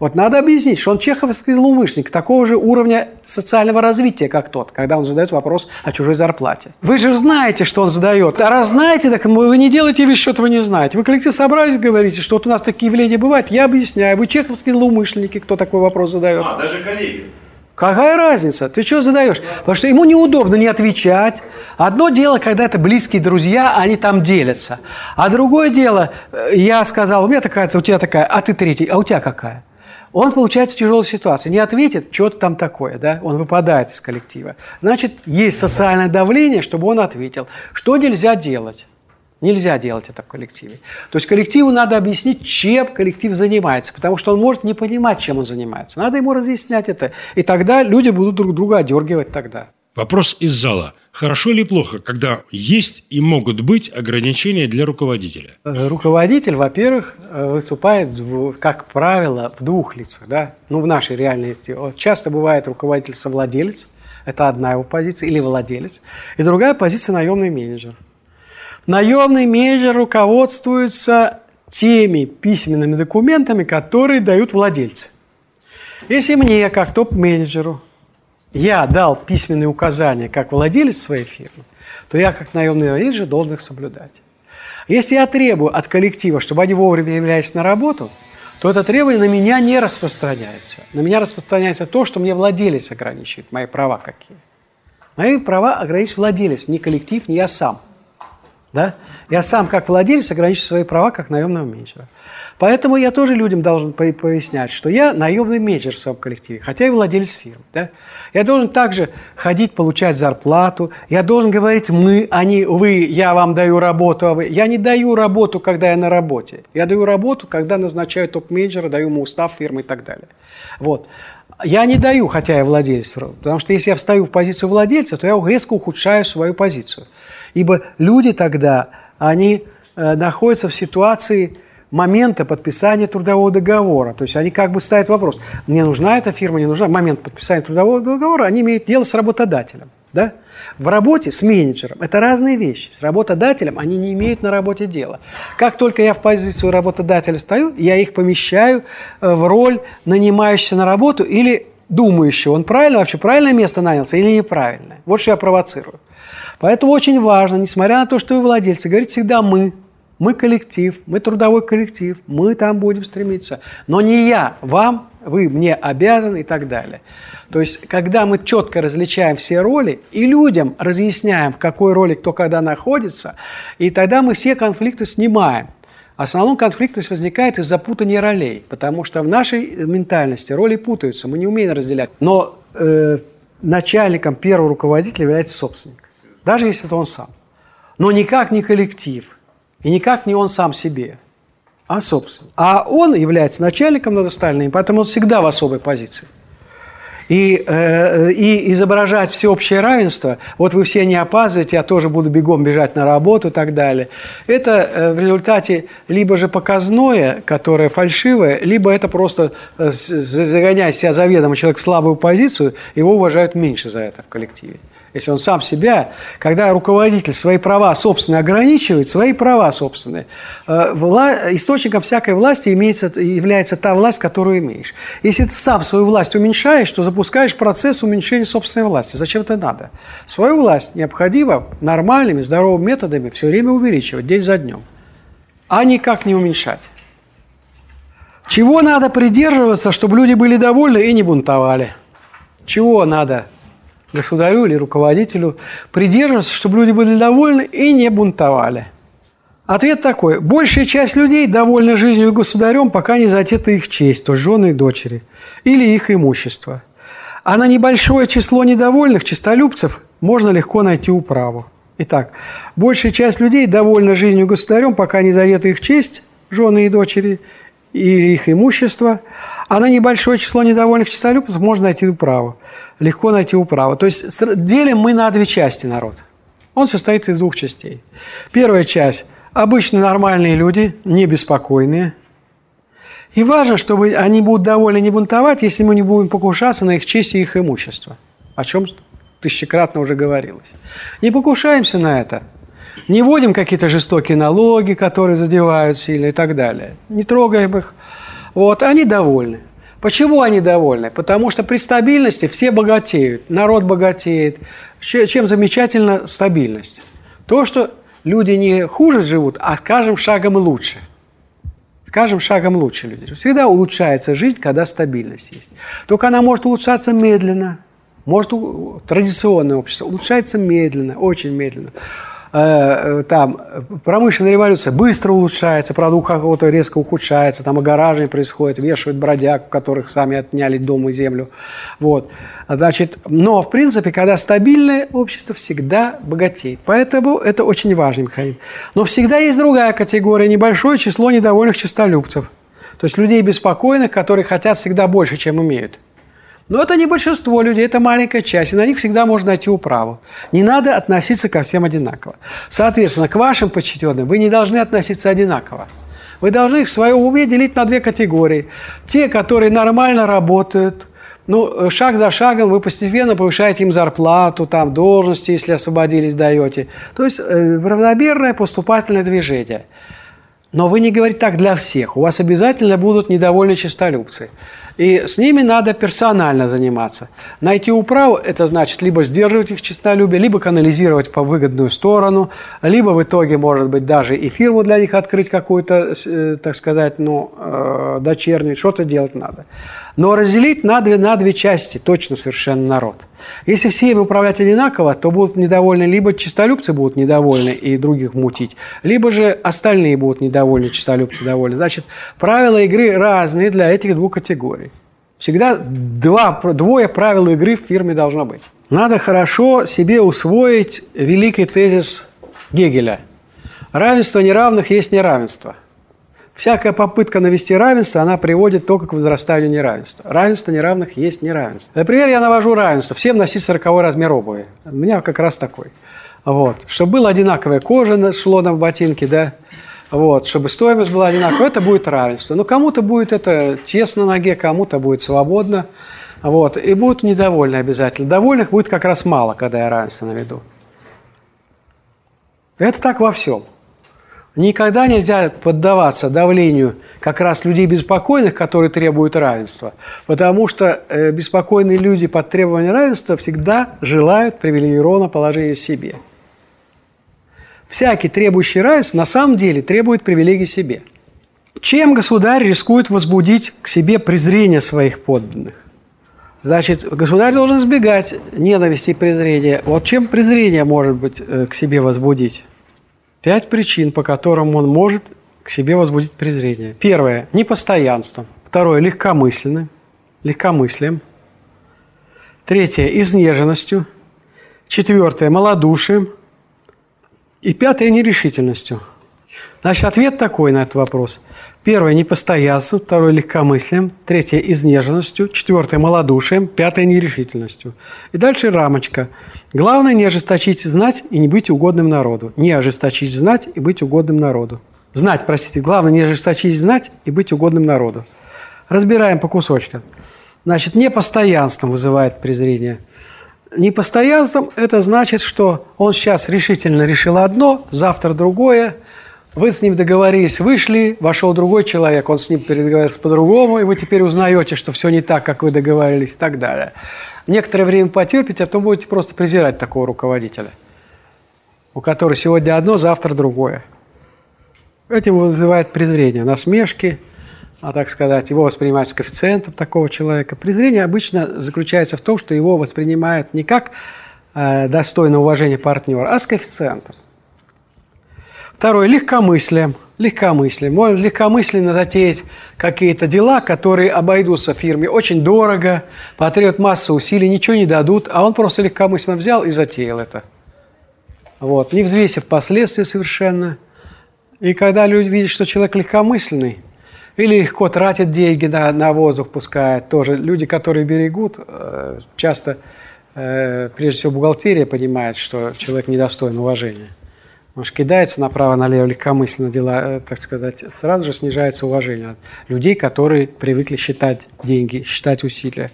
Вот надо объяснить, что он чеховский злоумышленник такого же уровня социального развития, как тот, когда он задает вопрос о чужой зарплате. Вы же знаете, что он задает. А раз знаете, так вы не делаете вид, что этого не знаете. Вы коллектив собрались, говорите, что вот у нас такие явления бывают. Я объясняю. Вы чеховские злоумышленники, кто такой вопрос задает. А, даже коллеги. Какая разница? Ты что задаешь? Потому что ему неудобно не отвечать. Одно дело, когда это близкие друзья, они там делятся. А другое дело, э, я сказал, у меня такая, у тебя такая, а ты третий, а у тебя какая? Он получается в тяжелой ситуации. Не ответит, что-то там такое, да, он выпадает из коллектива. Значит, есть социальное давление, чтобы он ответил. Что нельзя делать? Нельзя делать это в коллективе. То есть коллективу надо объяснить, чем коллектив занимается, потому что он может не понимать, чем он занимается. Надо ему разъяснять это, и тогда люди будут друг друга одергивать тогда. Вопрос из зала. Хорошо или плохо, когда есть и могут быть ограничения для руководителя? Э, руководитель, во-первых, э, выступает, как правило, в двух лицах. Да? Ну, в нашей реальности. Часто бывает руководитель-совладелец, это одна его позиция, или владелец. И другая позиция – наемный менеджер. Наемный менеджер руководствуется теми письменными документами, которые дают владельцы. Если мне, как топ-менеджеру, я дал письменные указания как владелец своей фирмы, то я как наемный менеджер должен их соблюдать. Если я требую от коллектива, чтобы они вовремя являлись на работу, то это требование на меня не распространяется. На меня распространяется то, что мне владелец ограничивает, мои права какие. Мои права ограничивает владелец, не коллектив, не я сам – да? Я сам, как владелец, ограничиваю свои права как наемного менеджера. Поэтому я тоже людям должен пояснять, что я наемный менеджер в своем коллективе, хотя и владелец фирмы. Да? Я должен также ходить, получать зарплату. Я должен говорить «мы», а не «вы», «я вам даю работу», а вы. Я не даю работу, когда я на работе. Я даю работу, когда назначаю топ-менеджера, даю ему устав фирмы и так далее. Вот. Я не даю, хотя я владелец, потому что если я встаю в позицию владельца, то я резко ухудшаю свою позицию. Ибо люди тогда, они э, находятся в ситуации момента подписания трудового договора. То есть они как бы ставят вопрос, мне нужна эта фирма, не нужна. Момент подписания трудового договора, они имеют дело с работодателем. Да? В работе с менеджером – это разные вещи. С работодателем они не имеют на работе дела. Как только я в позицию работодателя стою, я их помещаю э, в роль нанимающегося на работу или думающего, он правильно вообще, правильное место нанялся или неправильное. Вот что я провоцирую. Поэтому очень важно, несмотря на то, что вы владельцы, говорить всегда «мы». Мы коллектив, мы трудовой коллектив, мы там будем стремиться. Но не я вам, вы мне обязаны и так далее. То есть, когда мы четко различаем все роли и людям разъясняем, в какой роли кто когда находится, и тогда мы все конфликты снимаем. В основном возникает из запутания ролей, потому что в нашей ментальности роли путаются, мы не умеем разделять. Но э, начальником первого руководителя является собственник даже если это он сам. Но никак не коллектив, и никак не он сам себе, а собственно. А он является начальником над остальными, поэтому он всегда в особой позиции. И, э, и изображать всеобщее равенство, вот вы все не опаздываете, я тоже буду бегом бежать на работу и так далее, это э, в результате либо же показное, которое фальшивое, либо это просто э, загоняя себя заведомо человек в слабую позицию, его уважают меньше за это в коллективе если он сам себя, когда руководитель свои права собственные ограничивает, свои права собственные, э, вла... источником всякой власти имеется, является та власть, которую имеешь. Если ты сам свою власть уменьшаешь, то запускаешь процесс уменьшения собственной власти. Зачем это надо? Свою власть необходимо нормальными, здоровыми методами все время увеличивать, день за днем, а никак не уменьшать. Чего надо придерживаться, чтобы люди были довольны и не бунтовали? Чего надо государю или руководителю придерживаться, чтобы люди были довольны и не бунтовали? Ответ такой. Большая часть людей довольна жизнью и государем, пока не затета их честь, то жены и дочери, или их имущество. А на небольшое число недовольных честолюбцев можно легко найти управу. Итак, большая часть людей довольна жизнью государем, пока не задета их честь, жены и дочери, или их имущество, а на небольшое число недовольных честолюбцев можно найти управу. Легко найти управу. То есть делим мы на две части народ. Он состоит из двух частей. Первая часть – обычно нормальные люди, не беспокойные. И важно, чтобы они будут довольны не бунтовать, если мы не будем покушаться на их честь и их имущество, о чем тысячекратно уже говорилось. Не покушаемся на это – не вводим какие-то жестокие налоги, которые задевают сильно и так далее. Не трогаем их. Вот, они довольны. Почему они довольны? Потому что при стабильности все богатеют, народ богатеет. Чем замечательна стабильность? То, что люди не хуже живут, а с каждым шагом лучше. С каждым шагом лучше люди. Всегда улучшается жизнь, когда стабильность есть. Только она может улучшаться медленно. Может, традиционное общество улучшается медленно, очень медленно. Э, там промышленная революция быстро улучшается, продукт какого-то резко ухудшается, там огораживание происходит, вешают бродяг, которых сами отняли дом и землю. Вот. Значит, но, в принципе, когда стабильное общество, всегда богатеет. Поэтому это очень важный механизм. Но всегда есть другая категория, небольшое число недовольных честолюбцев. То есть людей беспокойных, которые хотят всегда больше, чем имеют. Но это не большинство людей, это маленькая часть, и на них всегда можно найти управу. Не надо относиться ко всем одинаково. Соответственно, к вашим подчиненным вы не должны относиться одинаково. Вы должны их в своем уме делить на две категории. Те, которые нормально работают, ну, шаг за шагом вы постепенно повышаете им зарплату, там, должности, если освободились, даете. То есть э, равномерное поступательное движение. Но вы не говорите так для всех. У вас обязательно будут недовольны честолюбцы. И с ними надо персонально заниматься. Найти управу – это значит либо сдерживать их честолюбие, либо канализировать по выгодную сторону, либо в итоге, может быть, даже и фирму для них открыть какую-то, э, так сказать, ну, э, дочернюю, что-то делать надо. Но разделить на две, на две части точно совершенно народ. Если все им управлять одинаково, то будут недовольны либо чистолюбцы будут недовольны и других мутить, либо же остальные будут недовольны, чистолюбцы довольны. Значит, правила игры разные для этих двух категорий. Всегда два, двое правил игры в фирме должно быть. Надо хорошо себе усвоить великий тезис Гегеля. Равенство неравных есть неравенство – Всякая попытка навести равенство, она приводит только к возрастанию неравенства. Равенство неравных есть неравенство. Например, я навожу равенство. Всем носить 40 размер обуви. У меня как раз такой. Вот. Чтобы была одинаковая кожа, шло нам в ботинке, да, вот, чтобы стоимость была одинаковая, это будет равенство. Но кому-то будет это тесно на ноге, кому-то будет свободно. Вот, и будут недовольны обязательно. Довольных будет как раз мало, когда я равенство наведу. Это так во всем. Никогда нельзя поддаваться давлению как раз людей беспокойных, которые требуют равенства, потому что э, беспокойные люди под требованием равенства всегда желают привилегированного положения себе. Всякий требующий равенства на самом деле требует привилегий себе. Чем государь рискует возбудить к себе презрение своих подданных? Значит, государь должен избегать ненависти и презрения. Вот чем презрение может быть э, к себе возбудить? Пять причин, по которым он может к себе возбудить презрение. Первое – непостоянство. Второе – легкомысленно, легкомыслием. Третье – изнеженностью. Четвертое – малодушием. И пятое – нерешительностью. Значит, ответ такой на этот вопрос. Первое – непостоянство, второе – легкомыслием, третье – изнеженностью, четвертое – малодушием, пятое – нерешительностью. И дальше рамочка. Главное – не ожесточить знать и не быть угодным народу. Не ожесточить знать и быть угодным народу. Знать, простите, главное – не ожесточить знать и быть угодным народу. Разбираем по кусочкам. Значит, непостоянством вызывает презрение. Непостоянством – это значит, что он сейчас решительно решил одно, завтра другое – вы с ним договорились, вышли, вошел другой человек, он с ним переговорился по-другому, и вы теперь узнаете, что все не так, как вы договорились и так далее. Некоторое время потерпите, а то будете просто презирать такого руководителя, у которого сегодня одно, завтра другое. Этим вызывает презрение, насмешки, а так сказать, его воспринимать с коэффициентом такого человека. Презрение обычно заключается в том, что его воспринимают не как э, достойное уважения партнера, а с коэффициентом. Второе – легкомыслие. Легкомыслие. Можно легкомысленно затеять какие-то дела, которые обойдутся фирме очень дорого, потребуют массу усилий, ничего не дадут, а он просто легкомысленно взял и затеял это. Вот. Не взвесив последствия совершенно. И когда люди видят, что человек легкомысленный, или легко тратит деньги на, на воздух, пускает, тоже люди, которые берегут, э, часто, э, прежде всего, бухгалтерия понимает, что человек недостоин уважения. Может, кидается направо-налево легкомысленно дела, э, так сказать, сразу же снижается уважение людей, которые привыкли считать деньги, считать усилия.